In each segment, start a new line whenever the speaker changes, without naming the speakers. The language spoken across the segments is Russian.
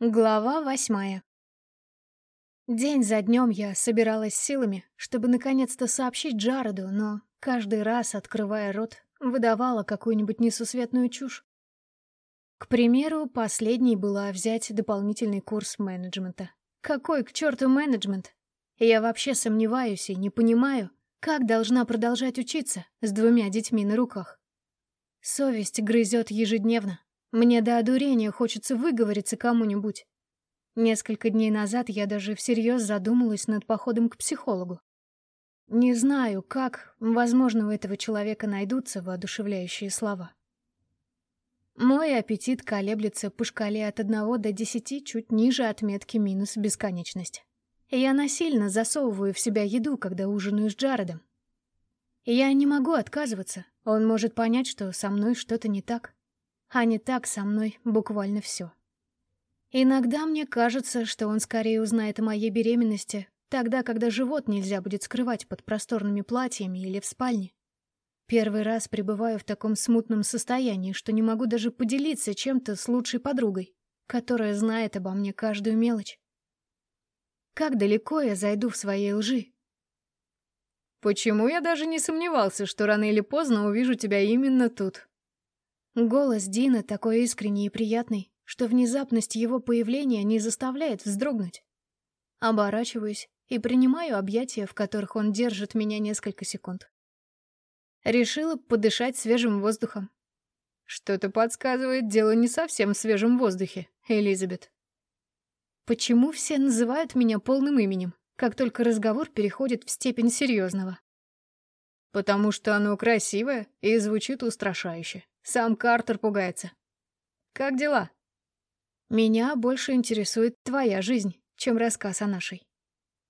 Глава восьмая. День за днем я собиралась силами, чтобы наконец-то сообщить Джареду, но каждый раз, открывая рот, выдавала какую-нибудь несусветную чушь. К примеру, последней была взять дополнительный курс менеджмента. Какой к черту менеджмент? Я вообще сомневаюсь и не понимаю, как должна продолжать учиться с двумя детьми на руках. Совесть грызет ежедневно, мне до одурения хочется выговориться кому-нибудь. Несколько дней назад я даже всерьез задумалась над походом к психологу. Не знаю, как, возможно, у этого человека найдутся воодушевляющие слова. Мой аппетит колеблется по шкале от одного до десяти, чуть ниже отметки минус бесконечность. Я насильно засовываю в себя еду, когда ужинаю с Джаредом. Я не могу отказываться, он может понять, что со мной что-то не так а не так со мной буквально все. Иногда мне кажется, что он скорее узнает о моей беременности тогда, когда живот нельзя будет скрывать под просторными платьями или в спальне. Первый раз пребываю в таком смутном состоянии, что не могу даже поделиться чем-то с лучшей подругой, которая знает обо мне каждую мелочь. Как далеко я зайду в своей лжи?
Почему я даже не сомневался, что рано или поздно увижу тебя именно тут?
Голос Дина такой искренний и приятный, что внезапность его появления не заставляет вздрогнуть. Оборачиваюсь и принимаю объятия, в которых он держит меня несколько секунд. Решила подышать свежим воздухом.
Что-то подсказывает, дело не совсем в свежем воздухе, Элизабет.
Почему все называют меня полным именем, как только разговор переходит в степень серьезного?
Потому что оно красивое и звучит устрашающе. Сам Картер пугается. Как дела?
Меня больше интересует твоя жизнь, чем рассказ о нашей.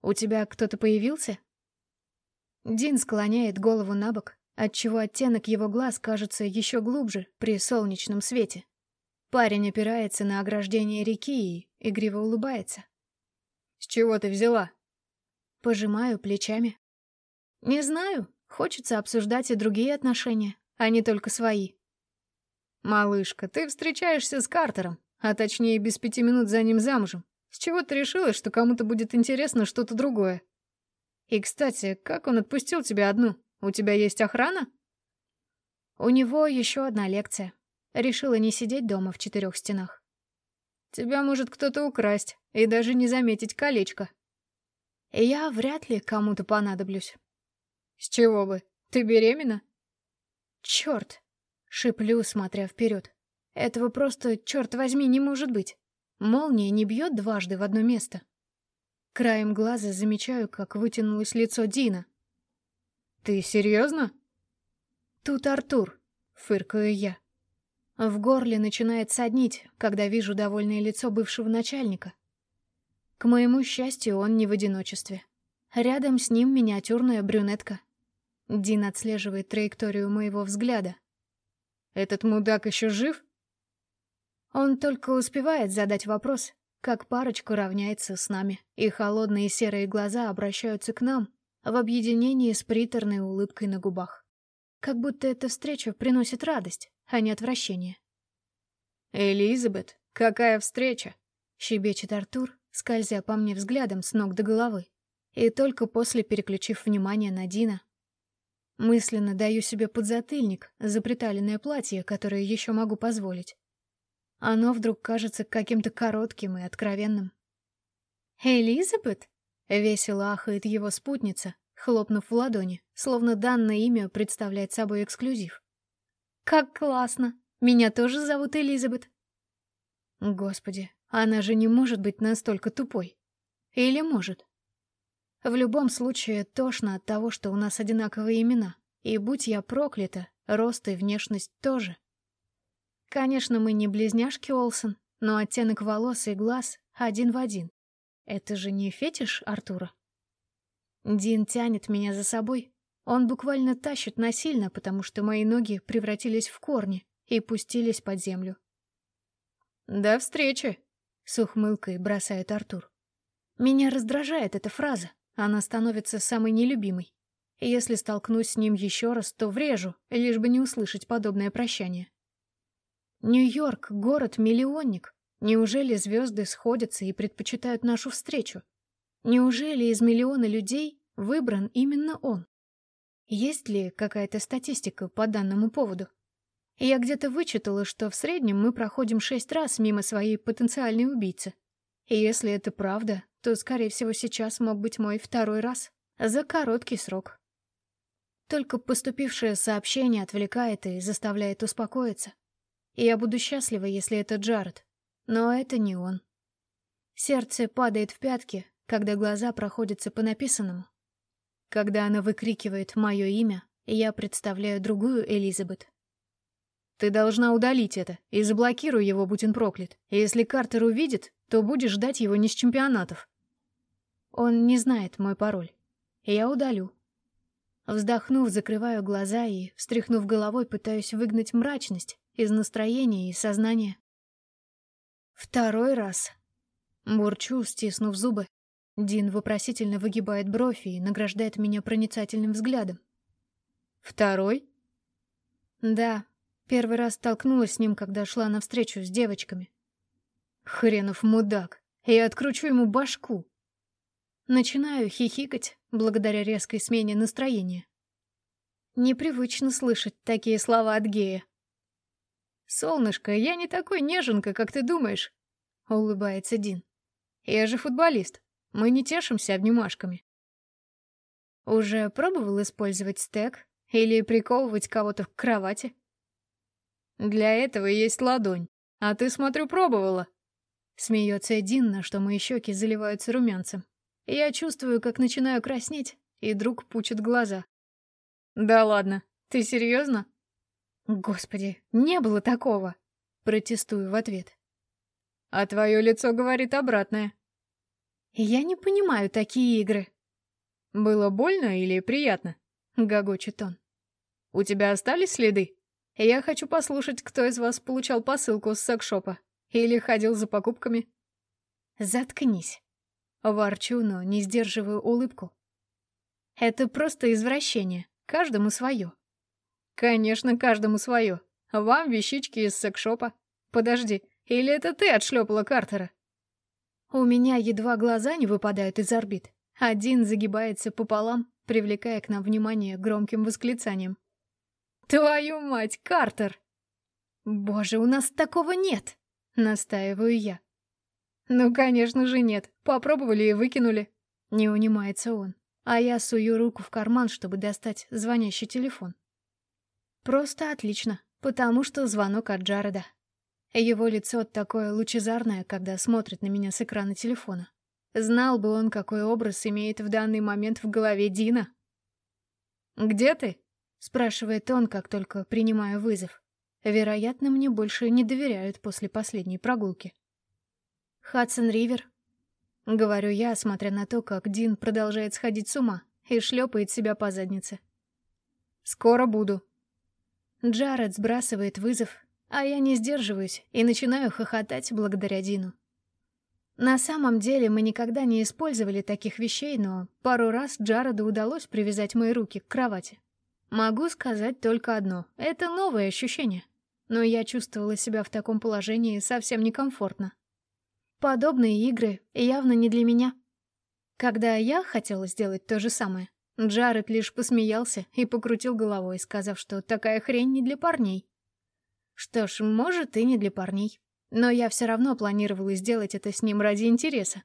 У тебя кто-то появился? Дин склоняет голову на бок, отчего оттенок его глаз кажется еще глубже при солнечном свете. Парень опирается на ограждение реки и игриво улыбается.
«С чего ты взяла?»
Пожимаю плечами. «Не знаю. Хочется обсуждать и другие отношения, а не только свои.
«Малышка, ты встречаешься с Картером, а точнее без пяти минут за ним замужем. С чего ты решила, что кому-то будет интересно что-то другое? И, кстати, как он отпустил тебя одну? У тебя есть охрана?»
«У него еще одна лекция. Решила не сидеть дома в четырех стенах».
«Тебя может кто-то украсть и даже не заметить колечко».
«Я вряд ли кому-то понадоблюсь».
«С чего бы? Ты беременна?»
«Черт!» Шиплю, смотря вперед. Этого просто, черт возьми, не может быть. Молния не бьет дважды в одно место. Краем глаза замечаю, как вытянулось лицо Дина.
«Ты серьезно?»
«Тут Артур», — фыркаю я. В горле начинает соднить, когда вижу довольное лицо бывшего начальника. К моему счастью, он не в одиночестве. Рядом с ним миниатюрная брюнетка. Дин отслеживает траекторию моего взгляда,
этот мудак еще жив?
Он только успевает задать вопрос, как парочка равняется с нами, и холодные серые глаза обращаются к нам в объединении с приторной улыбкой на губах. Как будто эта встреча приносит радость, а не отвращение.
«Элизабет, какая встреча?»
— щебечет Артур, скользя по мне взглядом с ног до головы. И только после, переключив внимание на Дина, Мысленно даю себе подзатыльник за приталенное платье, которое еще могу позволить. Оно вдруг кажется каким-то коротким и откровенным. «Элизабет?» — весело ахает его спутница, хлопнув в ладони, словно данное имя представляет собой эксклюзив. «Как классно! Меня тоже зовут Элизабет!» Господи, она же не может быть настолько тупой. Или может? В любом случае, тошно от того, что у нас одинаковые имена. И будь я проклята, рост и внешность тоже. Конечно, мы не близняшки Олсен, но оттенок волос и глаз один в один. Это же не фетиш Артура? Дин тянет меня за собой. Он буквально тащит насильно, потому что мои ноги превратились в корни и пустились под землю.
«До встречи!» — с ухмылкой бросает Артур.
Меня раздражает эта фраза. Она становится самой нелюбимой. Если столкнусь с ним еще раз, то врежу, лишь бы не услышать подобное прощание. Нью-Йорк — город-миллионник. Неужели звезды сходятся и предпочитают нашу встречу? Неужели из миллиона людей выбран именно он? Есть ли какая-то статистика по данному поводу? Я где-то вычитала, что в среднем мы проходим шесть раз мимо своей потенциальной убийцы. И если это правда, то, скорее всего, сейчас мог быть мой второй раз. За короткий срок. Только поступившее сообщение отвлекает и заставляет успокоиться. И я буду счастлива, если это Джаред. Но это не он. Сердце падает в пятки, когда глаза проходятся по написанному. Когда она выкрикивает мое имя, я представляю другую Элизабет. Ты должна удалить это и заблокируй его, будь он проклят. Если Картер увидит, то будешь ждать его не с чемпионатов. Он не знает мой пароль. Я удалю. Вздохнув, закрываю глаза и, встряхнув головой, пытаюсь выгнать мрачность из настроения и сознания. Второй раз. Бурчу, стиснув зубы. Дин вопросительно выгибает бровь и награждает меня проницательным взглядом. «Второй?» «Да, первый раз столкнулась с ним, когда шла навстречу с девочками. Хренов мудак, я откручу ему башку. Начинаю хихикать, благодаря резкой смене настроения. Непривычно слышать такие слова от гея. «Солнышко, я не такой неженка, как ты думаешь», — улыбается Дин. «Я же футболист. Мы не тешимся обнимашками». «Уже пробовал использовать стек или приковывать кого-то к кровати?» «Для этого есть ладонь. А ты, смотрю, пробовала». Смеется Дин, на что мои щеки заливаются румянцем. Я чувствую, как начинаю краснеть, и друг пучит глаза. «Да ладно, ты серьезно?» «Господи, не было такого!» Протестую в ответ. «А твое лицо говорит обратное». «Я не понимаю такие игры». «Было больно или приятно?» — гогочет он. «У тебя остались следы? Я хочу послушать, кто из вас получал посылку с секшопа или ходил за покупками». «Заткнись». Ворчу, но не сдерживаю улыбку. Это просто извращение. Каждому свое. Конечно, каждому свое. Вам вещички из секшопа. Подожди, или это ты отшлепала Картера? У меня едва глаза не выпадают из орбит. Один загибается пополам, привлекая к нам внимание громким восклицанием. «Твою мать, Картер!» «Боже, у нас такого нет!» — настаиваю я. «Ну, конечно же нет. Попробовали и выкинули». Не унимается он, а я сую руку в карман, чтобы достать звонящий телефон. Просто отлично, потому что звонок от Джареда. Его лицо такое лучезарное, когда смотрит на меня с экрана телефона. Знал бы он, какой образ имеет в данный момент в голове Дина. «Где ты?» — спрашивает он, как только принимаю вызов. Вероятно, мне больше не доверяют после последней прогулки. «Хадсон-Ривер», — говорю я, смотря на то, как Дин продолжает сходить с ума и шлепает себя по заднице. «Скоро буду». Джаред сбрасывает вызов, а я не сдерживаюсь и начинаю хохотать благодаря Дину. На самом деле мы никогда не использовали таких вещей, но пару раз Джареду удалось привязать мои руки к кровати. Могу сказать только одно — это новое ощущение. Но я чувствовала себя в таком положении совсем некомфортно. Подобные игры явно не для меня. Когда я хотела сделать то же самое, Джаред лишь посмеялся и покрутил головой, сказав, что такая хрень не для парней. Что ж, может, и не для парней. Но я все равно планировала сделать это с ним ради интереса.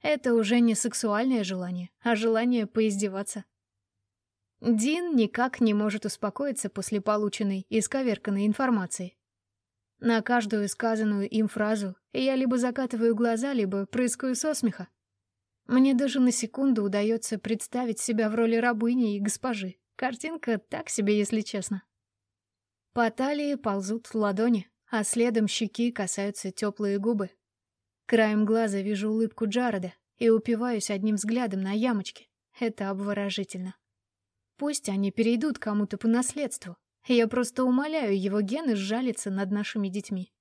Это уже не сексуальное желание, а желание поиздеваться. Дин никак не может успокоиться после полученной и сковерканной информации. На каждую сказанную им фразу я либо закатываю глаза, либо прыскаю со смеха. Мне даже на секунду удается представить себя в роли рабыни и госпожи. Картинка так себе, если честно. По талии ползут ладони, а следом щеки касаются теплые губы. Краем глаза вижу улыбку Джареда и упиваюсь одним взглядом на ямочки. Это обворожительно. Пусть они перейдут кому-то по наследству, я просто умоляю его гены сжалиться над нашими детьми.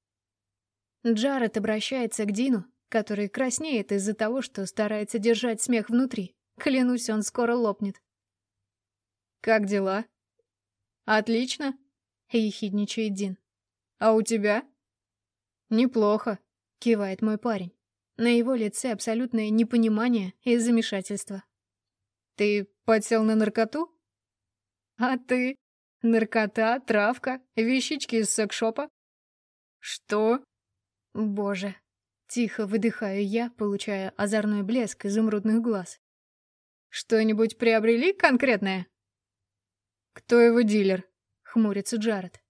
Джаред обращается к Дину, который краснеет из-за того, что старается держать смех внутри. Клянусь, он скоро лопнет. «Как дела?» «Отлично», — ехидничает Дин. «А у тебя?» «Неплохо. кивает мой парень. На его лице абсолютное непонимание и замешательство.
Ты подсел на наркоту? А ты? Наркота, травка, вещички из секшопа? Что?
Боже. Тихо выдыхаю я, получая озорной блеск изумрудных глаз.
Что-нибудь приобрели конкретное? Кто его дилер?
Хмурится Джаред.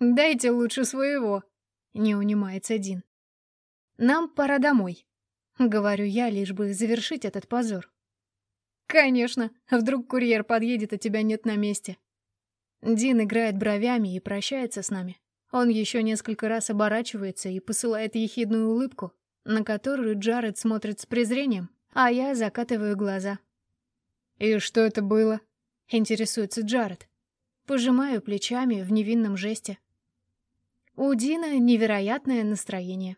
Дайте лучше своего. Не унимается Дин.
Нам пора домой. Говорю я, лишь бы завершить этот позор.
Конечно, вдруг курьер подъедет, а тебя нет на месте.
Дин играет бровями и прощается с нами. Он еще несколько раз оборачивается и посылает ехидную улыбку, на которую Джаред смотрит с презрением, а я закатываю глаза.
«И что это было?»
— интересуется Джаред. Пожимаю плечами в невинном жесте. У Дина невероятное настроение.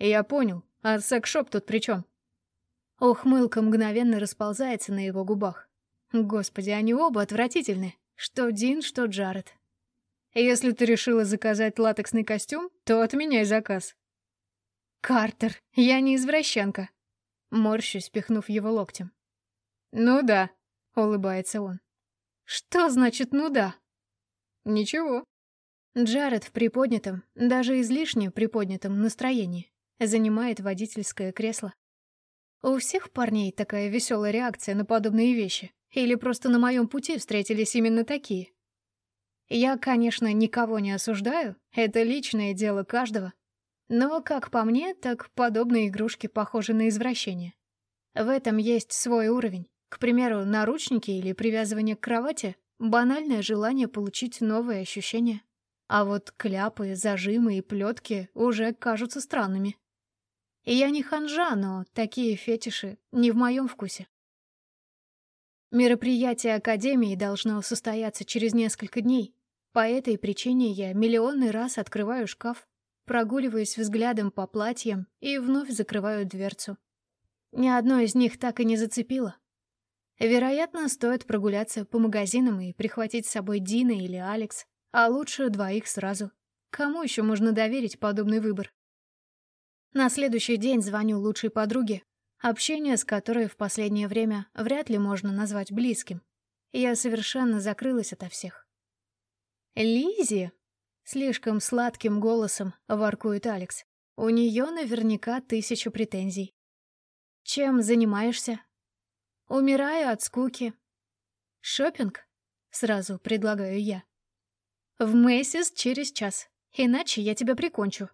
«Я понял. А секшоп тут при чем?»
Ухмылка мгновенно расползается на его губах. Господи, они оба отвратительны. Что Дин, что Джаред.
Если ты решила заказать латексный костюм, то отменяй заказ.
Картер, я не извращенка. Морщусь, пихнув его локтем.
Ну да, улыбается он.
Что значит «ну да»?
Ничего.
Джаред в приподнятом, даже излишне приподнятом настроении занимает водительское кресло. У всех парней такая веселая реакция на подобные вещи. Или просто на моем пути встретились именно такие. Я, конечно, никого не осуждаю, это личное дело каждого. Но, как по мне, так подобные игрушки похожи на извращение. В этом есть свой уровень. К примеру, наручники или привязывание к кровати — банальное желание получить новые ощущения. А вот кляпы, зажимы и плетки уже кажутся странными. Я не ханжа, но такие фетиши не в моем вкусе. Мероприятие Академии должно состояться через несколько дней, по этой причине я миллионный раз открываю шкаф, прогуливаюсь взглядом по платьям и вновь закрываю дверцу. Ни одно из них так и не зацепило. Вероятно, стоит прогуляться по магазинам и прихватить с собой Дина или Алекс, а лучше двоих сразу. Кому еще можно доверить подобный выбор? На следующий день звоню лучшей подруге, общение с которой в последнее время вряд ли можно назвать близким. Я совершенно закрылась ото всех. Лизи? Слишком сладким голосом воркует Алекс. У нее наверняка тысячу претензий. Чем занимаешься? Умираю от скуки. Шопинг? Сразу предлагаю я. В Мэйсис через час, иначе я тебя прикончу.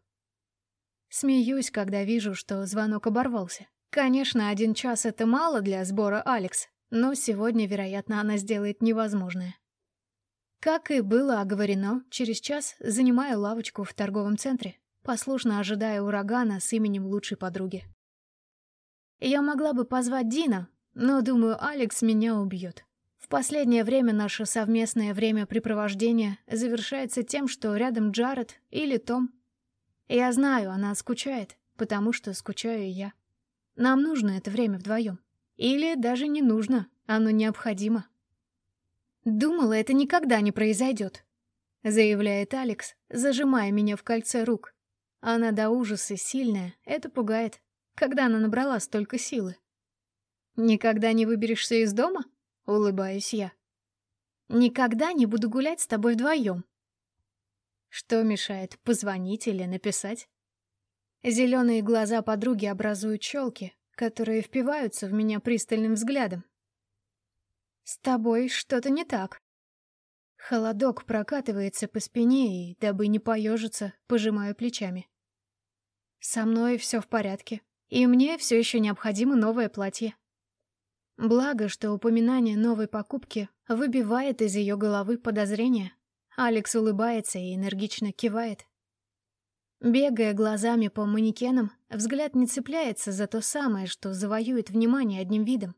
Смеюсь, когда вижу, что звонок оборвался. Конечно, один час — это мало для сбора Алекс, но сегодня, вероятно, она сделает невозможное. Как и было оговорено, через час занимаю лавочку в торговом центре, послушно ожидая урагана с именем лучшей подруги. Я могла бы позвать Дина, но, думаю, Алекс меня убьет. В последнее время наше совместное времяпрепровождение завершается тем, что рядом Джаред или Том. Я знаю, она скучает, потому что скучаю я. Нам нужно это время вдвоем. Или даже не нужно, оно необходимо. «Думала, это никогда не произойдет», — заявляет Алекс, зажимая меня в кольце рук. Она до ужаса сильная, это пугает. Когда она набрала столько силы? «Никогда не выберешься из дома?» — улыбаюсь я. «Никогда не буду гулять с тобой вдвоем». Что мешает, позвонить или написать? Зеленые глаза подруги образуют щелки, которые впиваются в меня пристальным взглядом. «С тобой что-то не так». Холодок прокатывается по спине, и, дабы не поежиться, пожимаю плечами. Со мной все в порядке, и мне все еще необходимо новое платье. Благо, что упоминание новой покупки выбивает из ее головы подозрения. Алекс улыбается и энергично кивает. Бегая глазами по манекенам, взгляд не цепляется за то самое, что завоюет внимание одним видом.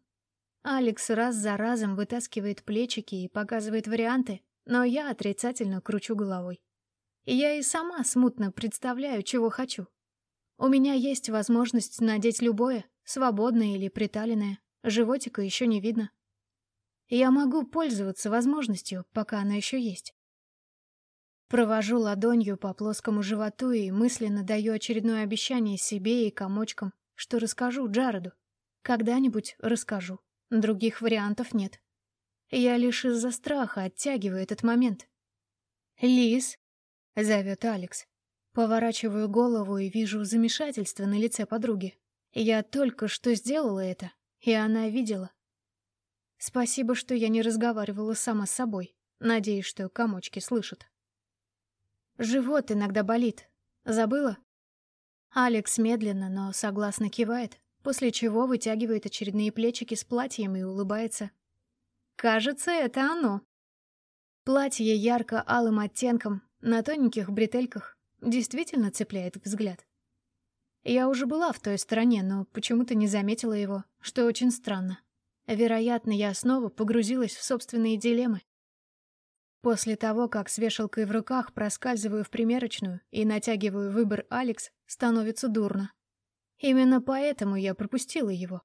Алекс раз за разом вытаскивает плечики и показывает варианты, но я отрицательно кручу головой. я и сама смутно представляю, чего хочу. У меня есть возможность надеть любое, свободное или приталенное, животика еще не видно. Я могу пользоваться возможностью, пока она еще есть. Провожу ладонью по плоскому животу и мысленно даю очередное обещание себе и комочкам, что расскажу Джареду. Когда-нибудь расскажу. Других вариантов нет. Я лишь из-за страха оттягиваю этот момент. «Лиз!» — зовет Алекс. Поворачиваю голову и вижу замешательство на лице подруги. Я только что сделала это, и она видела. Спасибо, что я не разговаривала сама с собой. Надеюсь, что комочки слышат. Живот иногда болит. Забыла? Алекс медленно, но согласно кивает, после чего вытягивает очередные плечики с платьем и улыбается. Кажется, это оно. Платье ярко-алым оттенком, на тоненьких бретельках, действительно цепляет взгляд. Я уже была в той стороне, но почему-то не заметила его, что очень странно. Вероятно, я снова погрузилась в собственные дилеммы. После того, как с вешалкой в руках проскальзываю в примерочную и натягиваю выбор Алекс, становится дурно. Именно поэтому я пропустила его.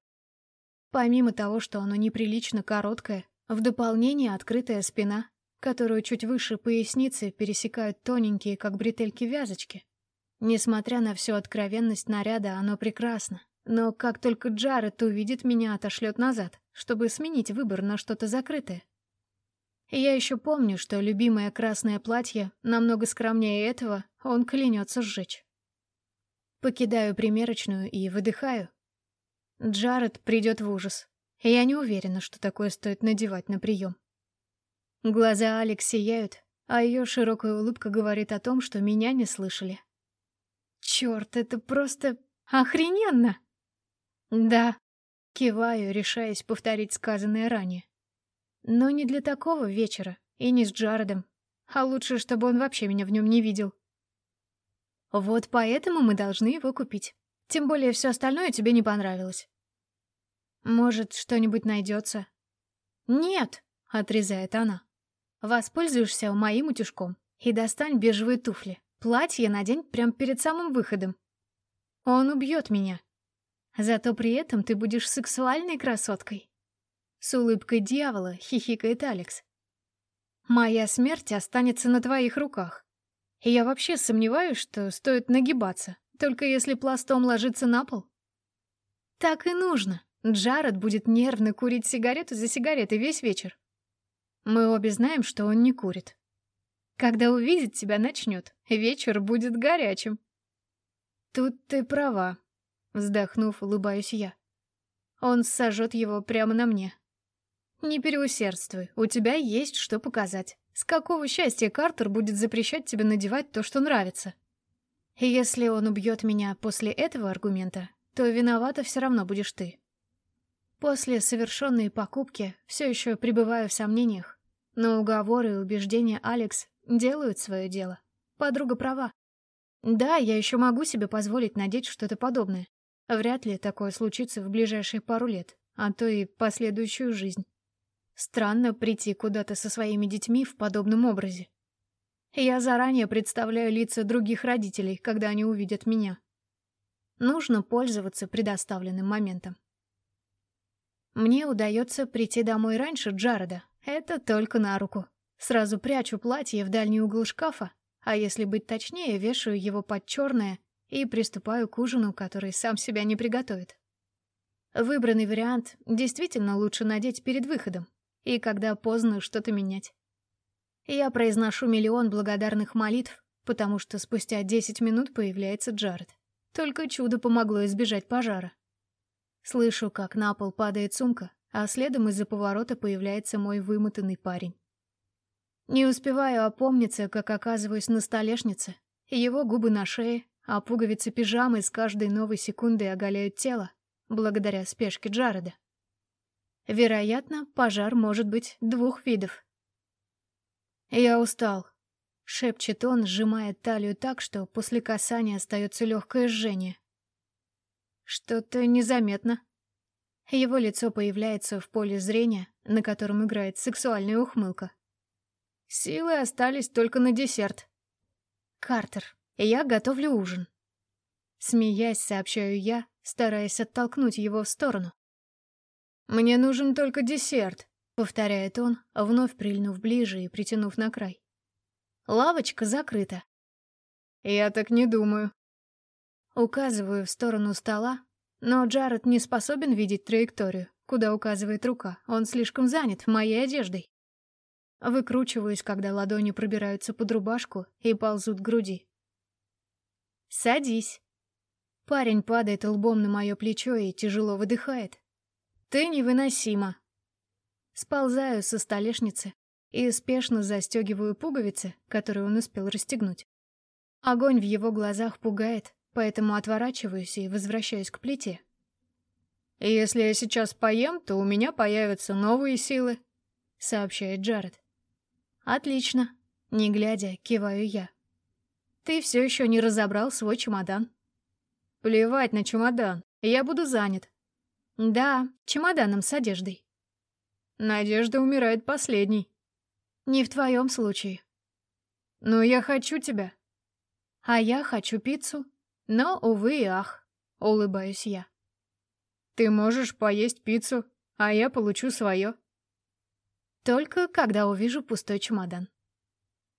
Помимо того, что оно неприлично короткое, в дополнение открытая спина, которую чуть выше поясницы пересекают тоненькие, как бретельки, вязочки. Несмотря на всю откровенность наряда, оно прекрасно. Но как только Джаред увидит меня, отошлет назад, чтобы сменить выбор на что-то закрытое. Я еще помню, что любимое красное платье намного скромнее этого он клянется сжечь. Покидаю примерочную и выдыхаю. Джаред придет в ужас. Я не уверена, что такое стоит надевать на прием. Глаза Алекс сияют, а ее широкая улыбка говорит о том, что меня не слышали. Черт, это просто охрененно! Да, киваю, решаясь повторить сказанное ранее. Но не для такого вечера, и не с Джаредом. А лучше, чтобы он вообще меня в нем не видел. Вот поэтому мы должны его купить. Тем более все остальное тебе не понравилось. Может, что-нибудь найдется? Нет, отрезает она. Воспользуешься моим утюжком и достань бежевые туфли. Платье надень прямо перед самым выходом. Он убьет меня. Зато при этом ты будешь сексуальной красоткой. С улыбкой дьявола хихикает Алекс. «Моя смерть останется на твоих руках. И я вообще сомневаюсь, что стоит нагибаться, только если пластом ложиться на пол». «Так и нужно. Джаред будет нервно курить сигарету за сигаретой весь вечер. Мы обе знаем, что он не курит. Когда увидит тебя, начнет. Вечер будет горячим». «Тут ты права», — вздохнув, улыбаюсь я. Он сожжет его прямо на мне. Не переусердствуй, у тебя есть что показать. С какого счастья Картер будет запрещать тебе надевать то, что нравится? И если он убьет меня после этого аргумента, то виновата все равно будешь ты. После совершенной покупки все еще пребываю в сомнениях, но уговоры и убеждения Алекс делают свое дело. Подруга права. Да, я еще могу себе позволить надеть что-то подобное. Вряд ли такое случится в ближайшие пару лет, а то и последующую жизнь. Странно прийти куда-то со своими детьми в подобном образе. Я заранее представляю лица других родителей, когда они увидят меня. Нужно пользоваться предоставленным моментом. Мне удается прийти домой раньше Джареда. Это только на руку. Сразу прячу платье в дальний угол шкафа, а если быть точнее, вешаю его под черное и приступаю к ужину, который сам себя не приготовит. Выбранный вариант действительно лучше надеть перед выходом, и когда поздно что-то менять. Я произношу миллион благодарных молитв, потому что спустя 10 минут появляется Джаред. Только чудо помогло избежать пожара. Слышу, как на пол падает сумка, а следом из-за поворота появляется мой вымотанный парень. Не успеваю опомниться, как оказываюсь на столешнице, его губы на шее, а пуговицы пижамы с каждой новой секундой оголяют тело, благодаря спешке Джареда. Вероятно, пожар может быть двух видов. «Я устал», — шепчет он, сжимая талию так, что после касания остается легкое жжение. Что-то незаметно. Его лицо появляется в поле зрения, на котором играет сексуальная ухмылка. Силы остались только на десерт. «Картер, я готовлю ужин». Смеясь, сообщаю я, стараясь оттолкнуть его в сторону. «Мне нужен только десерт», — повторяет он, вновь прильнув ближе и притянув на край. Лавочка закрыта.
Я так не думаю.
Указываю в сторону стола, но Джаред не способен видеть траекторию, куда указывает рука. Он слишком занят моей одеждой. Выкручиваюсь, когда ладони пробираются под рубашку и ползут к груди. «Садись». Парень падает лбом на мое плечо и тяжело выдыхает. «Ты невыносима». Сползаю со столешницы и спешно застегиваю пуговицы, которые он успел расстегнуть. Огонь в его глазах пугает, поэтому отворачиваюсь и возвращаюсь к плите.
«Если я сейчас поем, то у меня появятся новые силы», — сообщает Джаред.
«Отлично», — не глядя, киваю я. «Ты все еще не разобрал свой чемодан».
«Плевать на чемодан, я буду занят».
«Да, чемоданом с одеждой».
«Надежда умирает последней».
«Не в твоем случае».
«Но я хочу тебя».
«А я хочу пиццу. Но, увы и ах», — улыбаюсь я.
Ты можешь поесть пиццу, а я получу свое.
Только когда увижу пустой чемодан.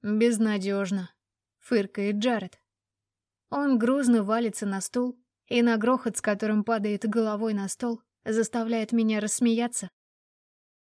Безнадежно, фыркает Джаред.
Он грузно валится на стул, и на грохот, с которым падает головой на стол, заставляет меня рассмеяться,